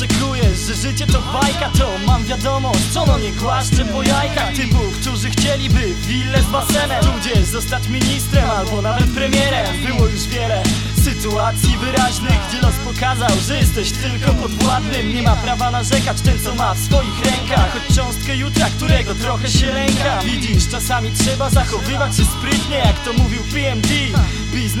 Oczekujesz, że życie to bajka To mam wiadomość, co no nie głaszczę po jajkach. Typów, którzy chcieliby willę z basenem. Tudzież zostać ministrem albo nawet premierem. Było już wiele sytuacji wyraźnych Gdzie los pokazał, że jesteś tylko podwładnym. Nie ma prawa narzekać ten co ma w swoich rękach. Choć cząstkę jutra, którego trochę się lęka. Widzisz, czasami trzeba zachowywać się sprytnie Jak to mówił PMD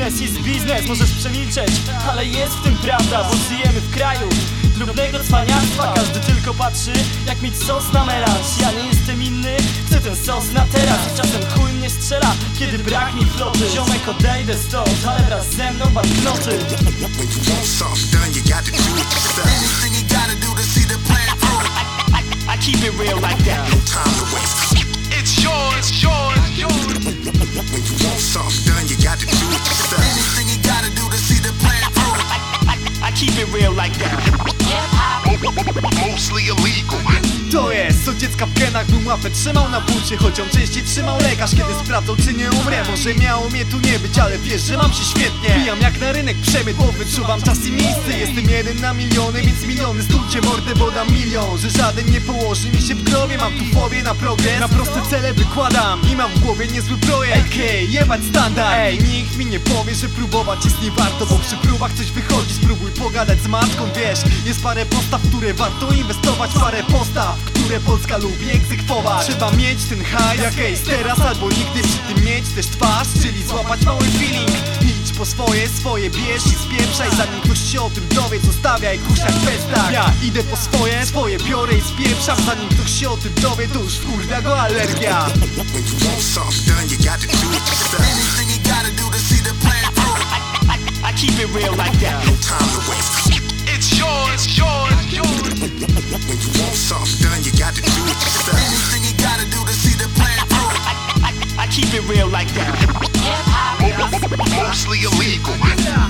Biznes jest biznes, możesz przemilczeć Ale jest w tym prawda, bo żyjemy w kraju Drobnego cwaniactwa, każdy tylko patrzy Jak mieć sos na melanż Ja nie jestem inny, chcę ten sos na teraz I czasem chuj mnie strzela, kiedy brak mi floty Ziomek odejdę stąd, ale wraz ze mną banknoty When you want something done, you got to do it yourself. Anything you gotta do to see the plan through. I keep it real like that No time to waste. Keep it real like that Mostly illegal. To jest, co dziecka w genach bym łapę trzymał na bucie Choć ją częściej trzymał lekarz, kiedy sprawdzał czy nie umrę. Może miało mnie tu nie być, ale wiesz, że mam się świetnie. Bijam jak na rynek przemyt, bo wyczuwam czas i miejsce. Jestem jeden na miliony, więc miliony stulcie mordę, bo dam milion Że żaden nie położy mi się w grobie, mam tu fobię na progres Na proste cele wykładam i mam w głowie niezły projekt. AK, jebać standard. Ej, nikt mi nie powie, że próbować jest nie warto Bo przy próbach coś wychodzi, spróbuj pogadać z matką, wiesz Jest parę postaw, które warto inwestować Parę postaw, które Polska lubi egzekwować Trzeba mieć ten hajs, jak ejs teraz albo nigdy przy tym mieć też twarz Czyli złapać mały feeling Idź po swoje, swoje bierz i spieprzaj Zanim ktoś się o tym dowie, zostawiaj kuś jak pestak Ja idę po swoje, swoje biorę i spieprzam Zanim ktoś się o tym dowie, to już wkurwia go alergia When you want something done, you got to do it yourself. Anything you gotta do to see the plan through. I keep it real like that No time to waste. It's yours, yours, yours. When you want something done, you got to do it yourself. Anything you gotta do to see the plan through. I keep it real like that Mostly illegal.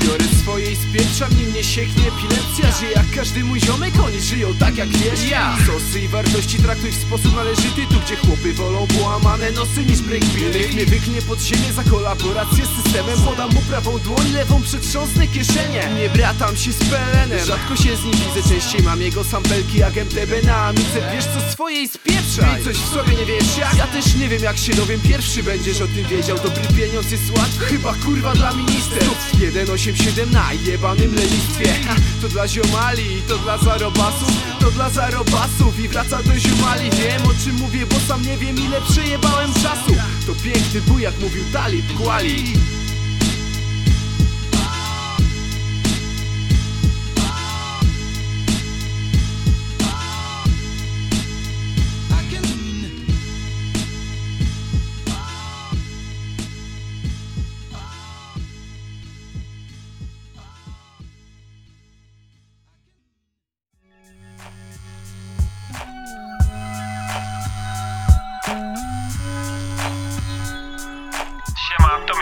Biorę swoje i spieprzam, nim nie sieknie epilepsja. Żyję jak każdy mój ziomek, oni żyją tak jak wiesz. Ja. Sosy i wartości traktuj w sposób należyty. Tu gdzie chłopy wolą połamane nosy niż breakbeat Niech mnie wyknie pod siebie za kolaborację z systemem. Podam mu prawą dłoń, lewą przetrząsnę kieszenie. Nie bratam się z pelenem, rzadko się z nim widzę Częściej mam jego sampelki jak MTB na amice Wiesz co swojej spieprzaj. Ty coś w sobie nie wiesz jak? Ja też nie wiem jak się dowiem. Pierwszy będziesz o tym wiedział. Dobry pieniądz jest łatwy, chyba kurwa dla ministerstw 187 na jebanym lenistwie. To dla ziomali, to dla zarobasów To dla zarobasów i wraca do ziomali. Wiem o czym mówię, bo sam nie wiem ile przejebałem czasu. To piękny bój jak mówił Talib Kwali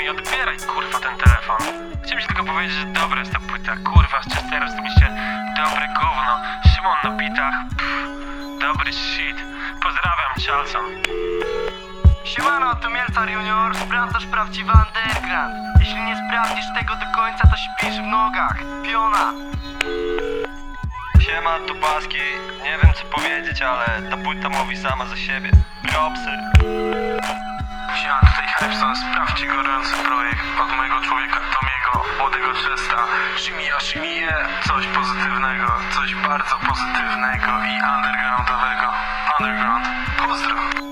To mi odbieraj kurwa ten telefon. Chciałem ci tylko powiedzieć, że dobra jest ta płyta, kurwa, z Chesterem zrobiliście dobre gówno. Szymon na bitach, dobry shit. Pozdrawiam, Charlson. Siemano, tu Mielcar Junior, sprawdzasz prawdziwy underground Jeśli nie sprawdzisz tego do końca, to śpisz w nogach Piona Siema, tu Paski. Nie wiem co powiedzieć, ale ta płyta mówi sama za siebie. Propsy. pozytywnego, coś bardzo pozytywnego i undergroundowego. Underground. Pozdro!